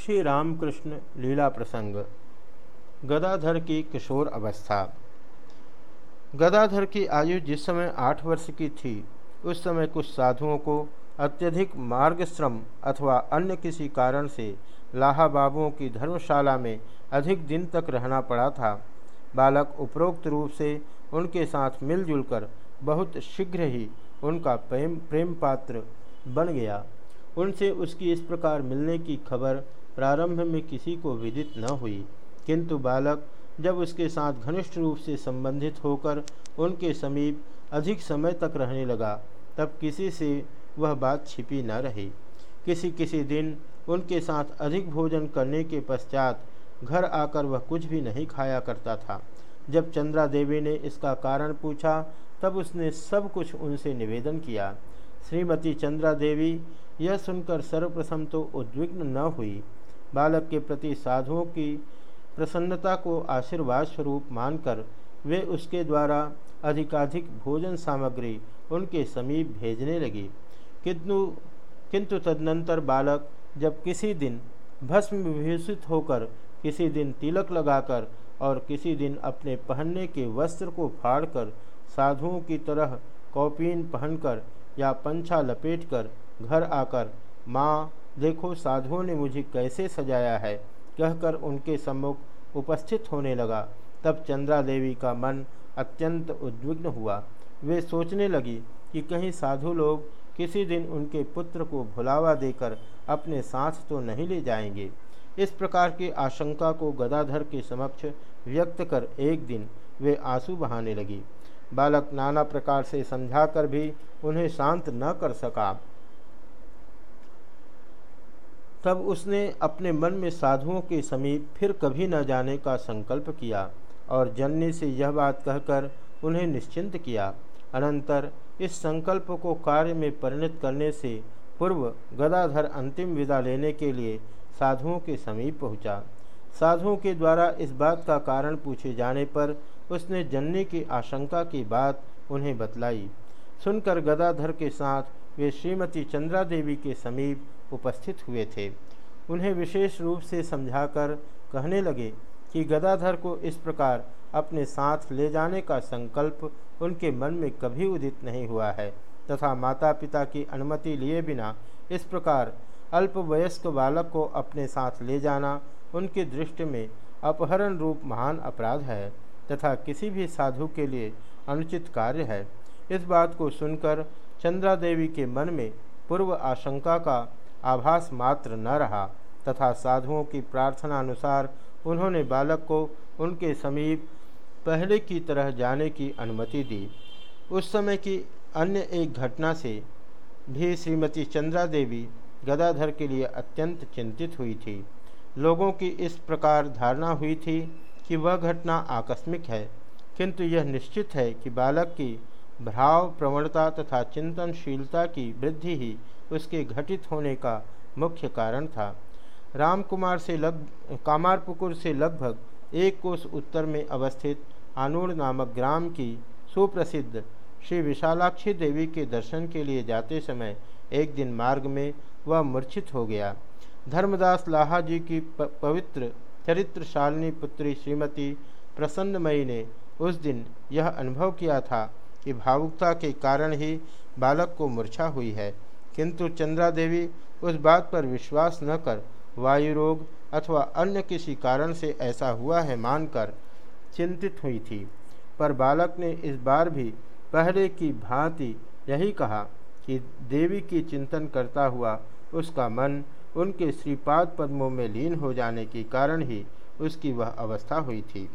श्री रामकृष्ण लीला प्रसंग, गदाधर की किशोर अवस्था। गदाधर की आयु जिस समय आठ वर्ष की थी, उस समय कुछ साधुओं को अत्यधिक मार्ग श्रम अथवा अन्य किसी कारण से लाहा बाबुओं की धर्मशाला में अधिक दिन तक रहना पड़ा था। बालक उपरोक्त रूप से उनके साथ मिलजुल कर बहुत शीघ्र ही उनका प्रेम प्रेम पात्र बन गया। उनसे उसकी इस प्रकार मिलने की खबर प्रारंभ में किसी को विदित न हुई। किंतु बालक जब उसके साथ घनिष्ठ रूप से संबंधित होकर उनके समीप अधिक समय तक रहने लगा, तब किसी से वह बात छिपी न रही। किसी किसी दिन उनके साथ अधिक भोजन करने के पश्चात घर आकर वह कुछ भी नहीं खाया करता था। जब चंद्रा देवी ने इसका कारण पूछा, तब उसने सब कुछ उनसे निवेदन किया। श्रीमती चंद्रा देवी यह सुनकर सर्वप्रथम तो उद्विग्न न हुई। बालक के प्रति साधुओं की प्रसन्नता को आशीर्वाद स्वरूप मानकर वे उसके द्वारा अधिकाधिक भोजन सामग्री उनके समीप भेजने लगी। किंतु किंतु तदनंतर बालक जब किसी दिन भस्म विभूषित होकर किसी दिन तिलक लगाकर और किसी दिन अपने पहनने के वस्त्र को फाड़कर साधुओं की तरह कौपीन पहनकर या पंछा लपेटकर घर आकर माँ देखो साधुओं ने मुझे कैसे सजाया है, कहकर उनके सम्मुख उपस्थित होने लगा। तब चंद्रा देवी का मन अत्यंत उद्विग्न हुआ। वे सोचने लगी कि कहीं साधु लोग किसी दिन उनके पुत्र को भुलावा देकर अपने साथ तो नहीं ले जाएँगे। इस प्रकार की आशंका को गदाधर के समक्ष व्यक्त कर एक दिन वे आँसू बहाने लगी। बालक नाना प्रकार से समझाकर भी उन्हें शांत न कर सका। तब उसने अपने मन में साधुओं के समीप फिर कभी न जाने का संकल्प किया और जननी से यह बात कहकर उन्हें निश्चिंत किया अनंतर इस संकल्प को कार्य में परिणत करने से पूर्व गदाधर अंतिम विदा लेने के लिए साधुओं के समीप पहुँचा। साधुओं के द्वारा इस बात का कारण पूछे जाने पर उसने जननी की आशंका की बात उन्हें बतलाई सुनकर गदाधर के साथ वे श्रीमती चंद्रा देवी के समीप उपस्थित हुए थे। उन्हें विशेष रूप से समझाकर कहने लगे कि गदाधर को इस प्रकार अपने साथ ले जाने का संकल्प उनके मन में कभी उदित नहीं हुआ है, तथा माता पिता की अनुमति लिए बिना इस प्रकार अल्पवयस्क बालक को अपने साथ ले जाना उनकी दृष्टि में अपहरण रूप महान अपराध है, तथा किसी भी साधु के लिए अनुचित कार्य है। इस बात को सुनकर चंद्रा देवी के मन में पूर्व आशंका का आभास मात्र न रहा, तथा साधुओं की प्रार्थना अनुसार उन्होंने बालक को उनके समीप पहले की तरह जाने की अनुमति दी। उस समय की अन्य एक घटना से भी श्रीमती चंद्रा देवी गदाधर के लिए अत्यंत चिंतित हुई थी। लोगों की इस प्रकार धारणा हुई थी कि वह घटना आकस्मिक है, किंतु यह निश्चित है कि बालक की भाव प्रवणता तथा चिंतनशीलता की वृद्धि ही उसके घटित होने का मुख्य कारण था। रामकुमार से लग, कामारपुकुर से लगभग एक कोस उत्तर में अवस्थित आनूर नामक ग्राम की सुप्रसिद्ध श्री विशालाक्षी देवी के दर्शन के लिए जाते समय एक दिन मार्ग में वह मूर्छित हो गया। धर्मदास लाहा जी की पवित्र, चरित्रशालिनी पुत्री श्रीमती प्रसन्नमयी ने उस दिन यह अनुभव किया था कि भावुकता के कारण ही बालक को मूर्छा हुई है। किंतु चंद्रा देवी उस बात पर विश्वास न कर, वायु रोग अथवा अन्य किसी कारण से ऐसा हुआ है मानकर चिंतित हुई थी। पर बालक ने इस बार भी पहले की भांति यही कहा कि देवी की चिंतन करता हुआ उसका मन उनके श्रीपाद पद्मों में लीन हो जाने के कारण ही उसकी वह अवस्था हुई थी।